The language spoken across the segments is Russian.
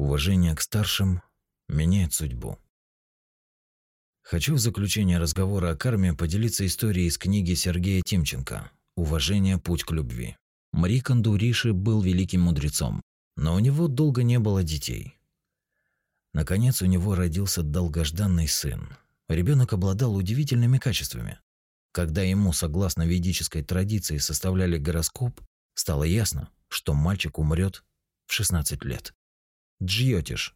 Уважение к старшим меняет судьбу. Хочу в заключение разговора о карме поделиться историей из книги Сергея Тимченко «Уважение. Путь к любви». Мриканду Риши был великим мудрецом, но у него долго не было детей. Наконец у него родился долгожданный сын. Ребенок обладал удивительными качествами. Когда ему, согласно ведической традиции, составляли гороскоп, стало ясно, что мальчик умрет в 16 лет. Джьотиш,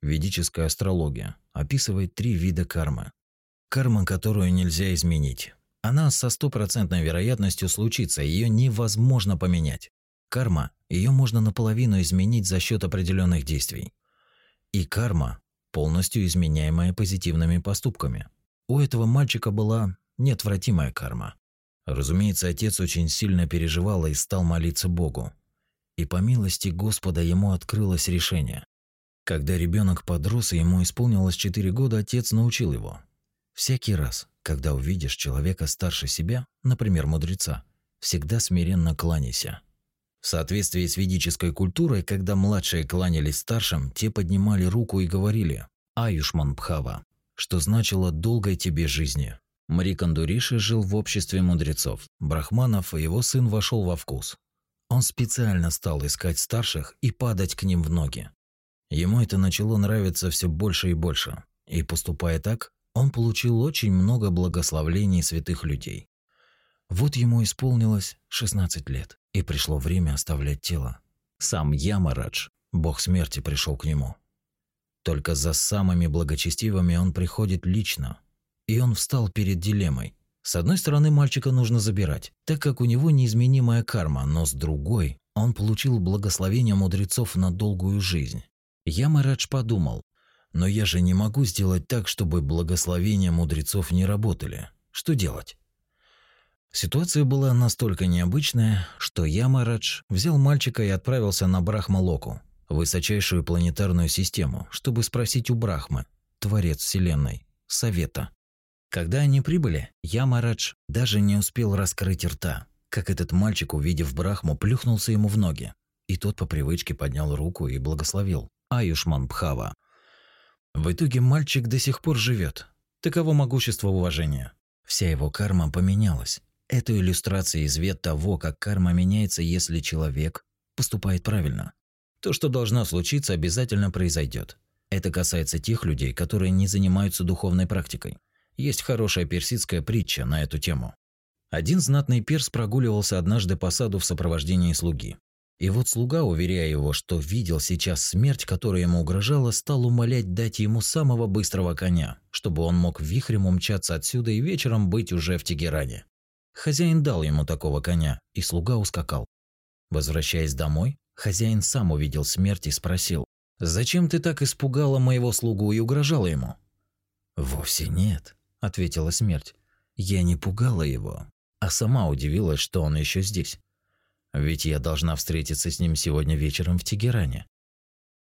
ведическая астрология, описывает три вида кармы. Карма, которую нельзя изменить. Она со стопроцентной вероятностью случится, ее невозможно поменять. Карма, ее можно наполовину изменить за счет определенных действий. И карма, полностью изменяемая позитивными поступками. У этого мальчика была неотвратимая карма. Разумеется, отец очень сильно переживал и стал молиться Богу. И по милости Господа ему открылось решение. Когда ребенок подрос и ему исполнилось 4 года, отец научил его. Всякий раз, когда увидишь человека старше себя, например, мудреца, всегда смиренно кланяйся. В соответствии с ведической культурой, когда младшие кланялись старшим, те поднимали руку и говорили «Аюшман Бхава», что значило «долгой тебе жизни». Мари Кандуриши жил в обществе мудрецов, брахманов, и его сын вошел во вкус. Он специально стал искать старших и падать к ним в ноги. Ему это начало нравиться все больше и больше, и поступая так, он получил очень много благословлений святых людей. Вот ему исполнилось 16 лет, и пришло время оставлять тело. Сам Ямарадж, бог смерти, пришел к нему. Только за самыми благочестивыми он приходит лично, и он встал перед дилеммой. С одной стороны, мальчика нужно забирать, так как у него неизменимая карма, но с другой, он получил благословение мудрецов на долгую жизнь. Ямарадж подумал, но я же не могу сделать так, чтобы благословения мудрецов не работали. Что делать? Ситуация была настолько необычная, что Ямарадж взял мальчика и отправился на Брахмалоку, высочайшую планетарную систему, чтобы спросить у Брахмы, творец Вселенной, совета. Когда они прибыли, Ямарадж даже не успел раскрыть рта, как этот мальчик, увидев Брахму, плюхнулся ему в ноги, и тот по привычке поднял руку и благословил. Аюшман Бхава, в итоге мальчик до сих пор живет. Таково могущество уважения. Вся его карма поменялась. Это иллюстрация извет того, как карма меняется, если человек поступает правильно. То, что должно случиться, обязательно произойдет. Это касается тех людей, которые не занимаются духовной практикой. Есть хорошая персидская притча на эту тему. Один знатный перс прогуливался однажды по саду в сопровождении слуги. И вот слуга, уверяя его, что видел сейчас смерть, которая ему угрожала, стал умолять дать ему самого быстрого коня, чтобы он мог вихрем умчаться отсюда и вечером быть уже в Тегеране. Хозяин дал ему такого коня, и слуга ускакал. Возвращаясь домой, хозяин сам увидел смерть и спросил, «Зачем ты так испугала моего слугу и угрожала ему?» «Вовсе нет», – ответила смерть. «Я не пугала его, а сама удивилась, что он еще здесь. Ведь я должна встретиться с ним сегодня вечером в Тегеране.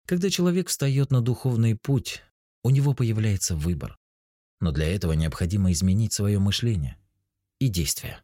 Когда человек встает на духовный путь, у него появляется выбор. Но для этого необходимо изменить свое мышление и действия.